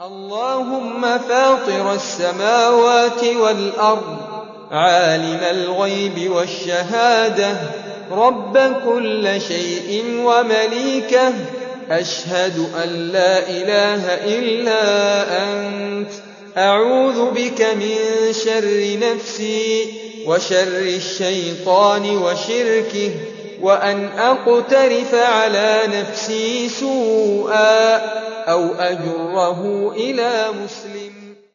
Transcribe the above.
اللهم فاطر السماوات والأرض عالم الغيب والشهادة رب كل شيء ومليكه أشهد أن لا إله إلا أنت أعوذ بك من شر نفسي وشر الشيطان وشركه وأن أقترف على نفسي سوءا. أو أجره إلى مسلم.